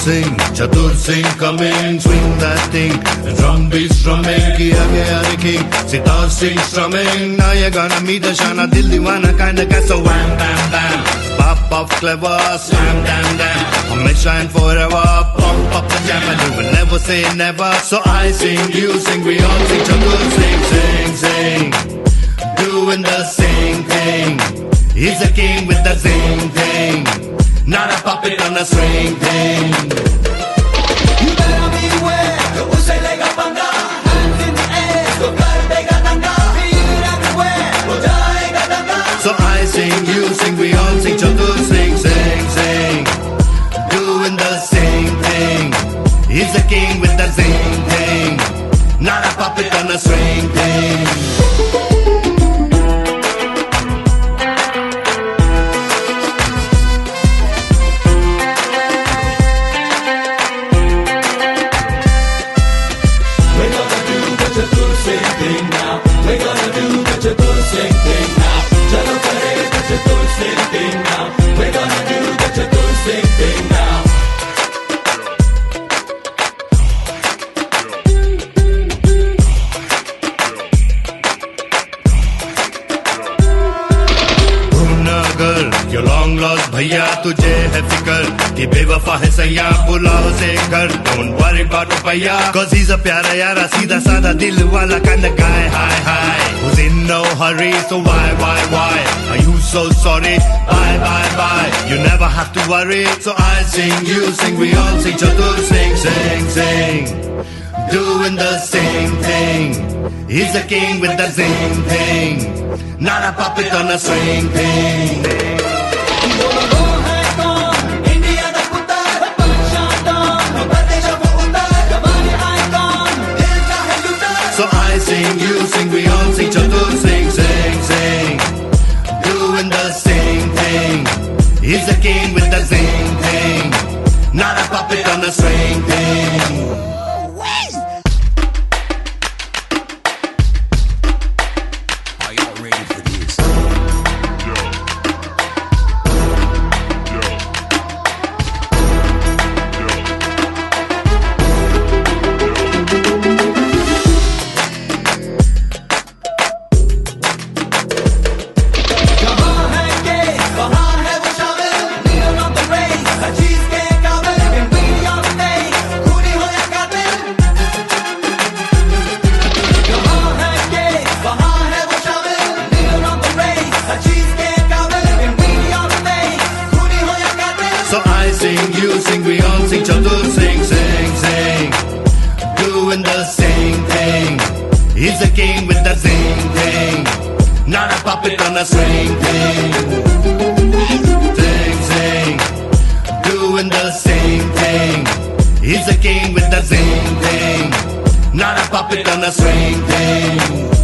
sing, Chatur sing, coming, swing that thing. and Drum beats drumming, kiya gaya the king. Sitar sing strumming, now you're gonna meet the shana, dil diwana kinda guy. So wham bam bam, pop pop clever, slam dam dam. May shine forever, pump up the jam, and you will never say never. So I sing, you sing, we all sing, Chatur sing, sing, sing. Doing the same thing. He's a king with the same thing. Not a puppet on a string thing. You better beware, उसे लेगा पंगा Hands in the air, तो कर देगा दंगा Feel it everywhere, हो जाएगा दंगा So I sing, you sing, we all sing, Chatur sing, sing, sing. Doing the same thing. He's the king with the same Yo long loss भैया तुझे है फिकर कि बेवफा है सैया बुलाओ से घर डोंट वरी अबाउट भैया cause he's a प्यारा यारा सीधा साधा दिल वाला kind of guy hi hi who's in no hurry so why why why are you so sorry bye bye bye you never have to worry so I sing you sing we all sing chatur sing sing sing doing the same thing. He's the king with the same thing, not a puppet on a string thing. So I sing, you sing, we all sing, chatur sing, sing, sing, doing the same thing. He's the king with the same thing, not a puppet on a string thing. Nada papetana same thing. Same thing. Doing the same thing. He's a king with the same thing. Nada papetana same thing.